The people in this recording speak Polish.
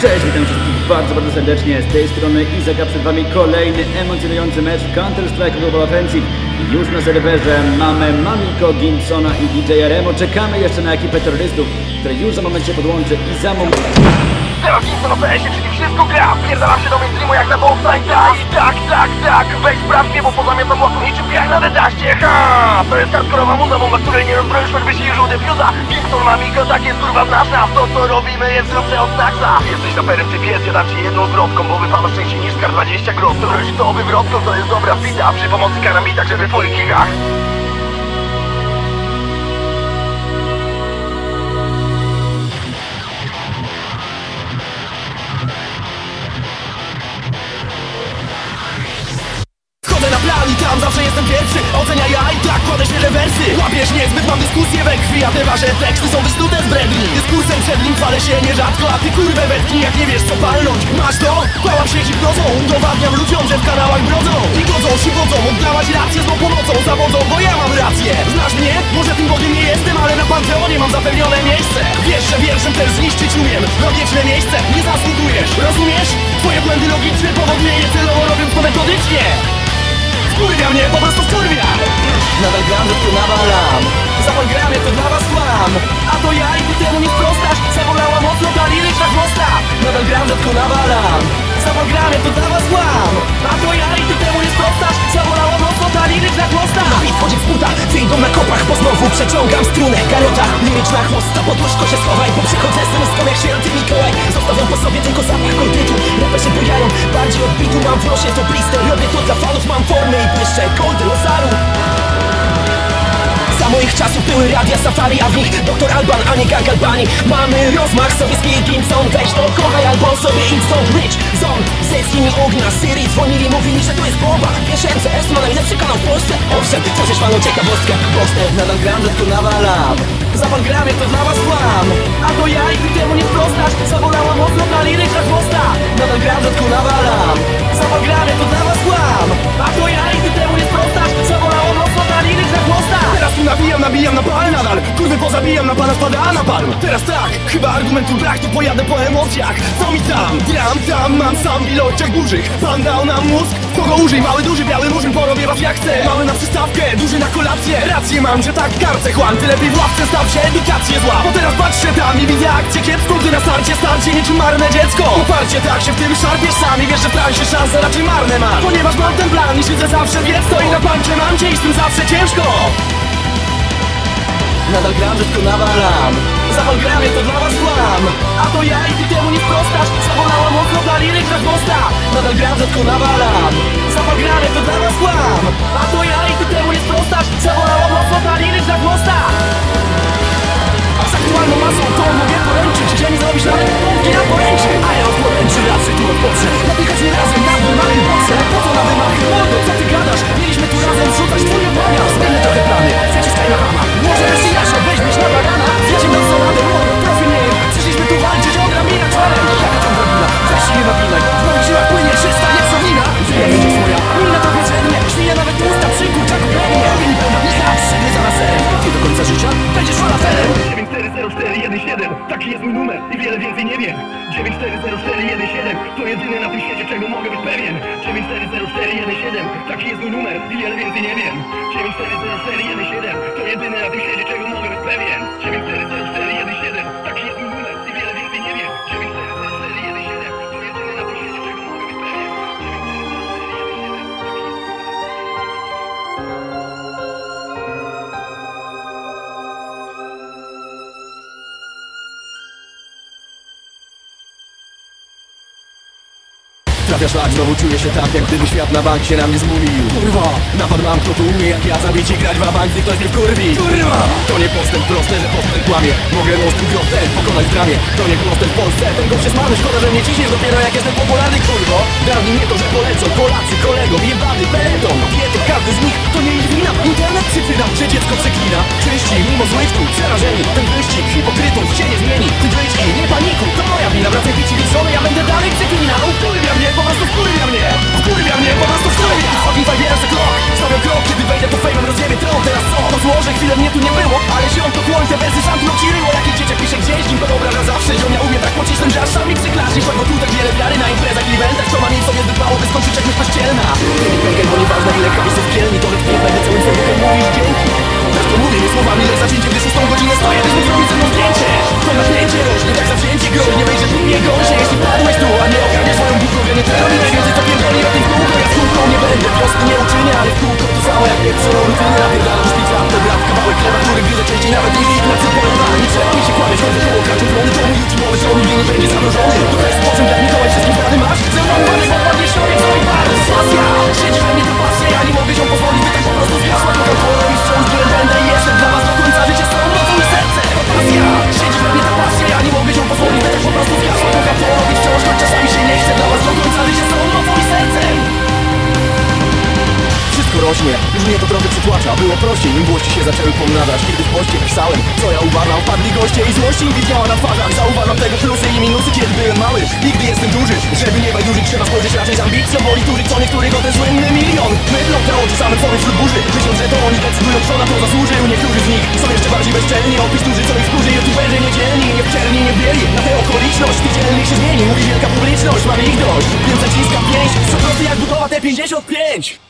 Cześć, witam wszystkich bardzo, bardzo serdecznie. Z tej strony Izaka, przed Wami kolejny emocjonujący mecz Counter-Strike Global Offensive. Już na serwerze mamy Mamiko, Ginsona i DJ Remo. Czekamy jeszcze na ekipę terrorystów, która już za moment się podłączy i za moment... Teraz Kingston na PS-ie, czyli wszystko gra. Pierdalam się do mainstreamu jak na bossa i tak, tak, tak, tak. Weź sprawdź mnie, bo pozamiatam łapu niczym jak na dedaście Ha! To jest hardkorowa munda, bomba, której nie rozbroisz, choćby się już defuza Kingston ma mikro, tak jest kurwa nas To co robimy jest grubsze od Snacksa Jesteś na perem, ty pies, ja dam ci jedną zwrotką Bo wypada szczęście niż kar 20 grosz To to wywrotką, to jest dobra fita. Przy pomocy karambitach, żeby w twoich i tam zawsze jestem pierwszy. Ocenia ja i tak kładę świeże wersy Łapiesz niezbyt, mam dyskusję we krwi A te wasze teksty są wysnute z bredni. Dyskursem przed nim chwalę się nierzadko A ty kurwę wetknij jak nie wiesz co palnąć. Masz to? Pałam się hipnozą. Udowadniam ludziom, że w kanałach brodzą. I godzą się wodzą, oddałaś rację z tą pomocą. Zawodzą, bo ja mam rację. Znasz mnie? Może tym bogiem nie jestem, ale na Panteonie mam zapewnione miejsce. Wiesz, że wierszem też zniszczyć umiem. Na miejsce. Nie zasługujesz. Rozumiesz? Twoje błędy logiczne powoduje je celowo robiąc to metodycznie Wkurwia mnie, po prostu wkurwia. Nadal gram, że tu nawalam. Zapal gramie, to dla was kłam A to ja i ty temu nie sprostasz Zabolała mocno ta liryczna chłosta. Nadal gram, że tu nawalam. Zapal gramie, to dla was kłam A to ja i ty temu nie sprostasz Zabolała mocno ta liryczna chłosta. I wchodzi w buta, wyjdą na kopach Bo znowu przeciągam strunę. Garota, liryczna chłosta Pod łóżko się schowaj Bo przychodzę z tym jak święty Mikołaj Po sobie tylko zapach kordytu Rapy się bujają, bardziej odbitu Mam w nosie to blister. Robię to dla fanów, mam formę i błyszczę Gold Rosaru za moich czasów były radia safari, a w nich doktor Alban, a nie gang Albanii Mamy rozmach, sowiecki Gimson Weź to kochaj albo sobie stąd. Rich Zone, zyski mi ognia Syrii dzwonili, mówili, że to jest bomba. Wiesz, MCS ma najlepszy kanał w Polsce. Owszem, coś panu ciekawostkę. Boxter, nadal gram, że tu nawalam Zapal gramie, to dla was kłam A to ja i ty temu nie sprostasz Zabolała mocno ta liryczna chłosta. Nadal gram, tu nawalam Zapal gramie, to dla was kłam A to ja i ty temu nie sprostasz tu nabijam na pal nadal. Kurwy pozabijam, na pana spada na palm Teraz tak, chyba argumentu brak To pojadę po emocjach, co mi tam? Gram tam, mam sam w ilościach dużych. Pan dał nam mózg, kogo użyj. Mały, duży, biały murzyn, porobię was jak chcę. Mały na przystawkę, duży na kolację. Rację mam, że tak karcę chłam. Ty lepiej w ławce staw się, edukację zła. Bo teraz patrzę tam i widzę akcję kiepską Gdy na starcie starcie niczym marne dziecko. Uparcie tak się w tym szarpiesz sam I wiesz, że w szanse raczej marne masz. Ponieważ mam ten plan i siedzę zawsze to I na pancie mam cię i z tym zawsze ciężko Nadal gram, tylko nawalam. Zapal gramie, to dla was kłam. A to ja i ty temu nie sprostasz Zabolała mocno ta liryczna chłosta Nadal gram, tylko nawalam. Zapal gramie, to dla was kłam. A to ja i ty temu nie sprostasz Zabolała mocno ta liryczna chłosta z aktualną masą to mogę poręczyć. Że nie zrobisz nawet pompki na poręczy. A ja od poręczy raczej więcej nie wiem. 9400417 To jedyny na tym świecie czego mogę być pewien. 9400417 Taki jest mój numer. I wiele więcej nie wiem. 9400417 To jedyny na tym świecie czego mogę być pewien. 9400417 Trafia szlak, znowu czuję się tak, jak gdyby świat na bank się na mnie zmulił. Kurwa, napad mam, kto tu umie jak ja zabić i grać w bank, ktoś mnie wkurwi. Kurwa, to nie postęp proste, że postęp kłamie. Mogę ostry grotę pokonać w dramie. To nie postęp w Polsce, ten go przez mamy. Szkoda, że mnie ciśniesz dopiero jak jestem popularny, kurwo. Dawniej mnie to, że polecą Polacy, kolegom, jebany peleton. Kobiety, każdy z nich, to nie ich wina Że dziecko przeklina. Czyści, mimo złych tu, przerażeni. Ten wyścig hipokrytów się nie zmieni. Ty wyjdź nie panikuj, to moja wina. Wracaj pić i żony, ja będę dalej przeklinał Kurwa mnie, bo prostu wkurwia mnie. Wkurwia mnie, po prostu wkurwia. Fucking five years o'clock Stawiam krok, kiedy wejdę to fejmem rozjebie tron. Teraz co? To złożę, chwilę mnie tu nie było. Ale ziom to chłoń, te wersy sam tu obciryło Jakie dzieciak pisze gdzieś, nim to dobra zawsze. Ziom ja umiem tak pocisnąć, że aż sami przyklasz Bo tu tak wiele wiary na imprezach i eventach. Co ma mieć sobie zbyt mało, by skończyć jak myśl kościelna To nie pękaj, bo nieważne ile To nie mówić dzięki to mówię nie słowami, lecz zacięcie Gdy szóstą godzinę stoję, też mi zrobić ze mną zdjęcie. To napięcie rośnie, tak zawzięcie grozi Nie wejdzie tu nie gorzej, jeśli padłeś tu A nie ogarniesz swoją główną nie to robi najwięcej co pierdoli o tym kółko. Ja z kółką nie będę, wiosny nie uczynię Ale w kółko to samo jak pierwszą rutyny. Napierdalam szpic rap, to brat, kawałek chleba Który gryzę częściej nawet niż ich na cypolowa Nie trzeba mi się kłamieć, chodzę koło kraczą drony To mój ultimowy tron, nigdy nie będzie zamrożony? To jest sposób jak Mikołaj wszystkim plany przytłacza Było prościej, nim głości się zaczęły pomnażać Kiedy w poście pisałem, co ja uważam Wpadli goście i złości im widniała na twarzach. Zauważam tego plusy i minusy, kiedy byłem mały. Nigdy jestem duży, żeby nie bajdurzyć Trzeba spojrzeć raczej z ambicją Boli tury, co niektórych o ten słynny milion. Mydlą te oczy samym sobie wśród burzy. Myślą, że to oni decydują, kto na to zasłużył. Niektórzy z nich są jeszcze bardziej bezczelni. Opis duży, co ich wkurzy Youtuberzy niedzielni, nie wczerni, nie bieli. Na tę okoliczność, tych dzielnych się zmieni. Mówi wielka publiczność, mam ich dość. Więc zaciskam pięść, co prosty jak budowa T55